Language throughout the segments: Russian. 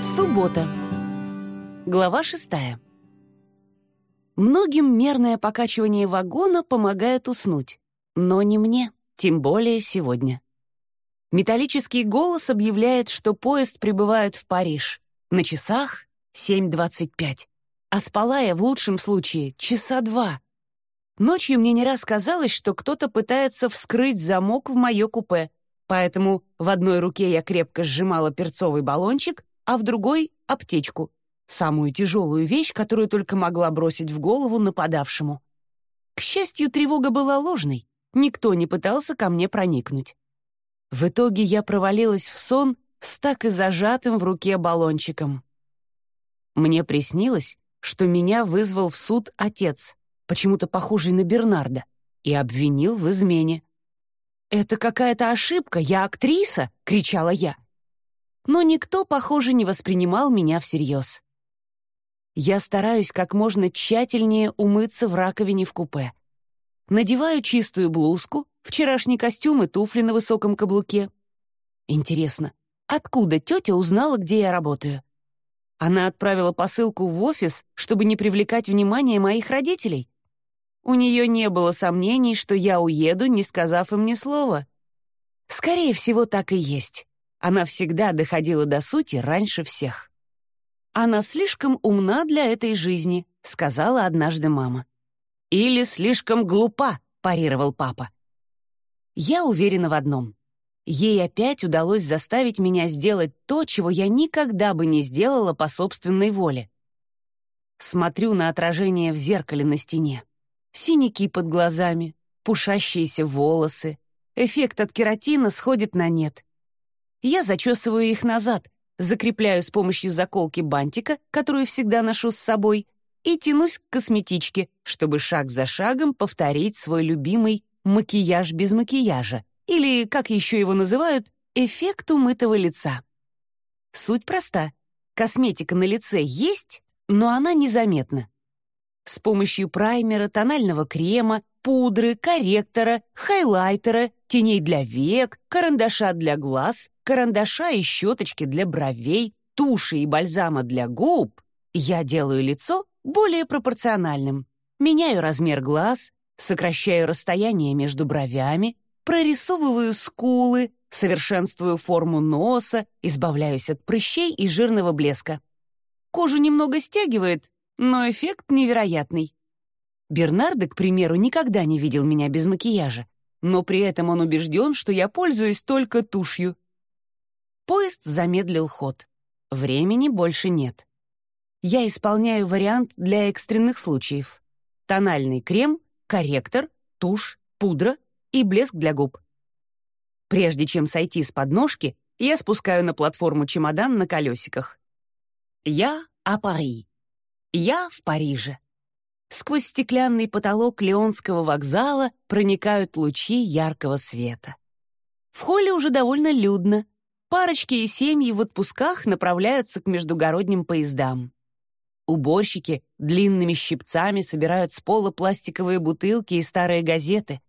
Суббота. Глава шестая. Многим мерное покачивание вагона помогает уснуть, но не мне, тем более сегодня. Металлический голос объявляет, что поезд прибывает в Париж. На часах 7.25, а спала я в лучшем случае часа два. Ночью мне не раз казалось, что кто-то пытается вскрыть замок в мое купе, поэтому в одной руке я крепко сжимала перцовый баллончик, а в другой — аптечку, самую тяжелую вещь, которую только могла бросить в голову нападавшему. К счастью, тревога была ложной, никто не пытался ко мне проникнуть. В итоге я провалилась в сон с так и зажатым в руке баллончиком. Мне приснилось, что меня вызвал в суд отец, почему-то похожий на Бернарда, и обвинил в измене. «Это какая-то ошибка, я актриса!» — кричала я но никто, похоже, не воспринимал меня всерьез. Я стараюсь как можно тщательнее умыться в раковине в купе. Надеваю чистую блузку, вчерашний костюм и туфли на высоком каблуке. Интересно, откуда тетя узнала, где я работаю? Она отправила посылку в офис, чтобы не привлекать внимание моих родителей. У нее не было сомнений, что я уеду, не сказав им ни слова. Скорее всего, так и есть. Она всегда доходила до сути раньше всех. «Она слишком умна для этой жизни», — сказала однажды мама. «Или слишком глупа», — парировал папа. Я уверена в одном. Ей опять удалось заставить меня сделать то, чего я никогда бы не сделала по собственной воле. Смотрю на отражение в зеркале на стене. Синяки под глазами, пушащиеся волосы. Эффект от кератина сходит на нет. Я зачесываю их назад, закрепляю с помощью заколки бантика, которую всегда ношу с собой, и тянусь к косметичке, чтобы шаг за шагом повторить свой любимый макияж без макияжа, или, как еще его называют, эффект умытого лица. Суть проста. Косметика на лице есть, но она незаметна. С помощью праймера, тонального крема, пудры, корректора, хайлайтера, теней для век, карандаша для глаз, карандаша и щеточки для бровей, туши и бальзама для губ, я делаю лицо более пропорциональным. Меняю размер глаз, сокращаю расстояние между бровями, прорисовываю скулы, совершенствую форму носа, избавляюсь от прыщей и жирного блеска. Кожу немного стягивает, но эффект невероятный. Бернардо, к примеру, никогда не видел меня без макияжа, но при этом он убежден, что я пользуюсь только тушью. Поезд замедлил ход. Времени больше нет. Я исполняю вариант для экстренных случаев. Тональный крем, корректор, тушь, пудра и блеск для губ. Прежде чем сойти с подножки, я спускаю на платформу чемодан на колесиках. Я о Пари. Я в Париже. Сквозь стеклянный потолок Леонского вокзала проникают лучи яркого света. В холле уже довольно людно, Парочки и семьи в отпусках направляются к междугородним поездам. Уборщики длинными щипцами собирают с пола пластиковые бутылки и старые газеты.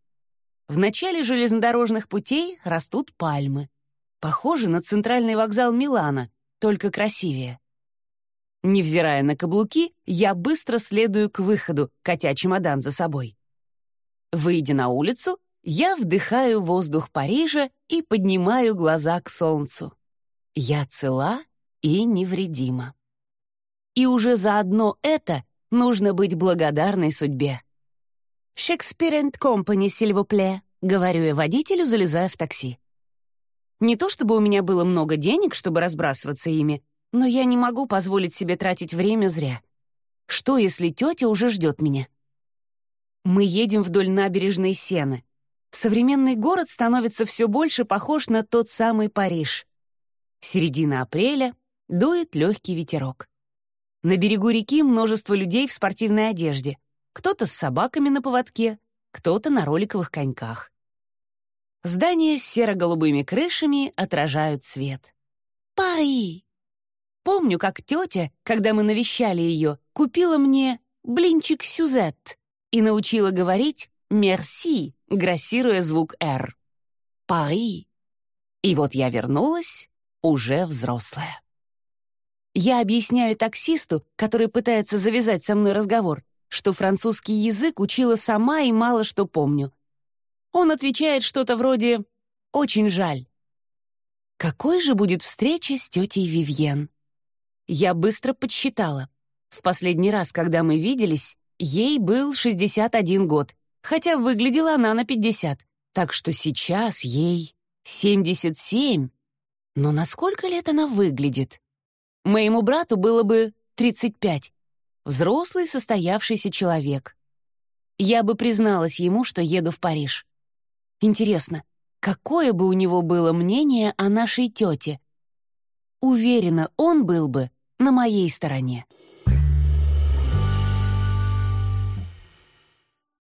В начале железнодорожных путей растут пальмы. Похоже на центральный вокзал Милана, только красивее. Невзирая на каблуки, я быстро следую к выходу, катя чемодан за собой. Выйдя на улицу, я вдыхаю воздух Парижа и поднимаю глаза к солнцу. Я цела и невредима. И уже заодно это нужно быть благодарной судьбе. «Шекспир энд Компани, сильвупле», — говорю я водителю, залезая в такси. Не то чтобы у меня было много денег, чтобы разбрасываться ими, но я не могу позволить себе тратить время зря. Что, если тетя уже ждет меня? Мы едем вдоль набережной Сены современный город становится все больше похож на тот самый Париж. Середина апреля, дует легкий ветерок. На берегу реки множество людей в спортивной одежде. Кто-то с собаками на поводке, кто-то на роликовых коньках. Здания с серо-голубыми крышами отражают свет. Пари! Помню, как тетя, когда мы навещали ее, купила мне блинчик Сюзет и научила говорить «мерси», грассируя звук «Р». «Пари». И вот я вернулась, уже взрослая. Я объясняю таксисту, который пытается завязать со мной разговор, что французский язык учила сама и мало что помню. Он отвечает что-то вроде «очень жаль». Какой же будет встреча с тетей Вивьен? Я быстро подсчитала. В последний раз, когда мы виделись, ей был 61 год, хотя выглядела она на 50, так что сейчас ей 77. Но насколько лет она выглядит? Моему брату было бы 35. Взрослый состоявшийся человек. Я бы призналась ему, что еду в Париж. Интересно, какое бы у него было мнение о нашей тете? Уверена, он был бы на моей стороне.